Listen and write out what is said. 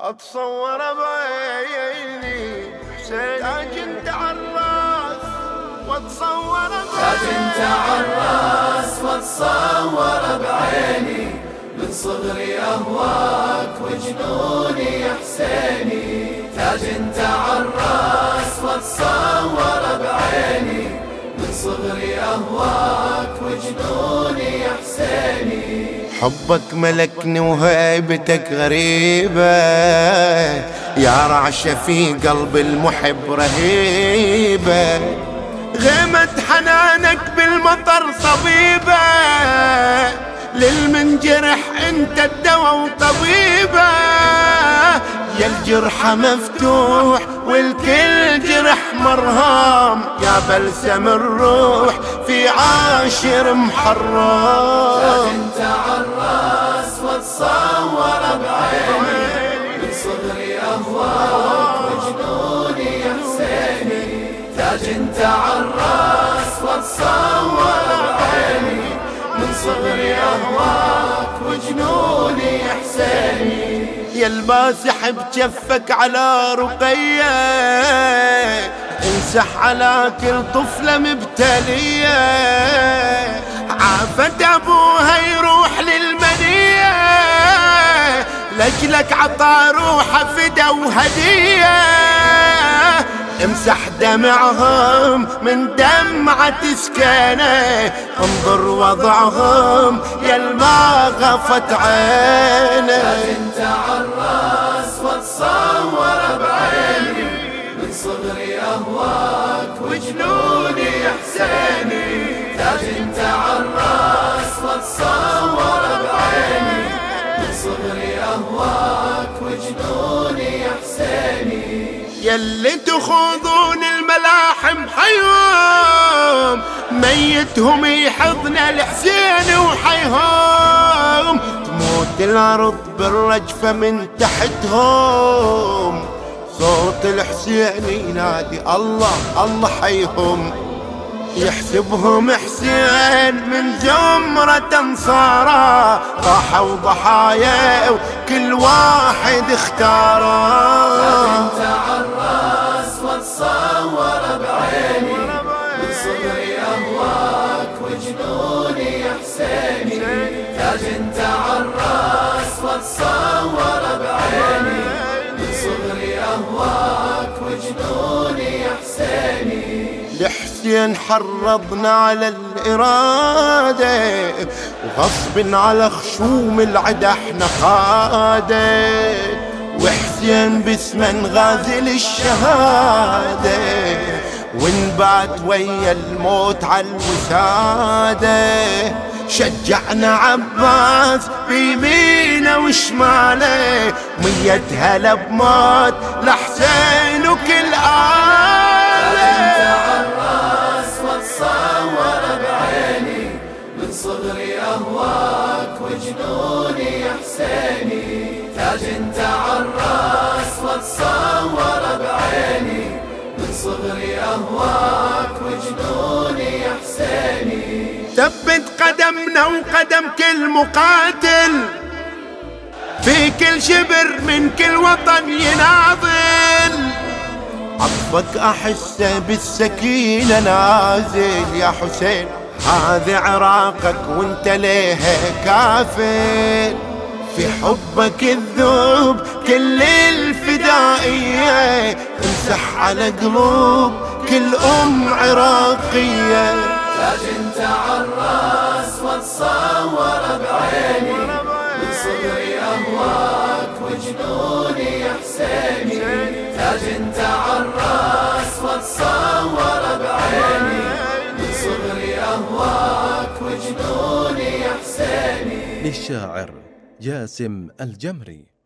أتصور بعيني. حسين تاج انت عالراس وأتصور تاج انت عالراس وأتصور بعيني. من صغري أهواك وجنوني يا حسيني تاج انت عالراس وأتصور بعيني. من صغري أهواك وجنوني يا حبك ملكني وهيبتك غريبة. يا رعشة في قلب المحب رهيبة. غيمة حنانك بالمطر صبيبة. للمنجرح انت الدوا وطبيبة. يا الجرح مفتوح والكل جرح مرهام يا بلسم الروح في عاشر محرم. انت عالراس واتصور بعيني من صغري أهواك وجنوني يا حسيني تاج انت عالراس واتصور بعيني من صغري اهواك وجنوني يا حسيني يا الباسح بجفك على رقية. امسح على كل طفلة مبتلية. عافت أبوها يروح للمنية. لجلك عطى روحه فدا وهدية. امسح دمعهم من دمعة سكانه انظر وضعهم يا ما غفت عينه. انت عالراس واتصور بعيني من صغري اهواك وجنوني يا حسيني. انت عالراس واتصور بعيني من صغري اهواك وجنوني يا حسيني. يلي تخوضون الملاحم حيهم ميتهم يحضن الحسين وحيهم. تموت الأرض بالرجفة من تحتهم صوت الحسين ينادي الله الله حيهم. يحسبهم حسين من زمرة انصاره راحوا ضحايا وكل واحد اختاره تاج عالراس واتصور بعيني من صغري اهواك وجنوني يا حسيني لحسين حرضنا على الإرادة وغصب على خشوم العدا إحنا قادة. وحسين باسمه غازل الشهادة ونبات ويا الموت على الوسادة. شجعنا عباس بيمينه وشماله مية هلا بموت لحسين وكل آلة. عالراس واتصور بعيني من صغري أهواك وجنوني يا حسيني تاج أنت عالراس واتصور بعيني. من صغري أهواك قدمنا وقدم كل مقاتل. في كل شبر من كل وطن يناضل. عطفك احسه بالسكينة نازل يا حسين. هذا عراقك وانت ليها كافل؟ في حبك الذوب كل الفدائية. امسح على قلوب كل أم عراقية. تاج انت عالراس واتصور بعيني. من صغري اهواك وجنوني يا حسيني. تاج انت عالراس واتصور بعيني. من صغري اهواك وجنوني يا حسيني. للشاعر جاسم الجمري.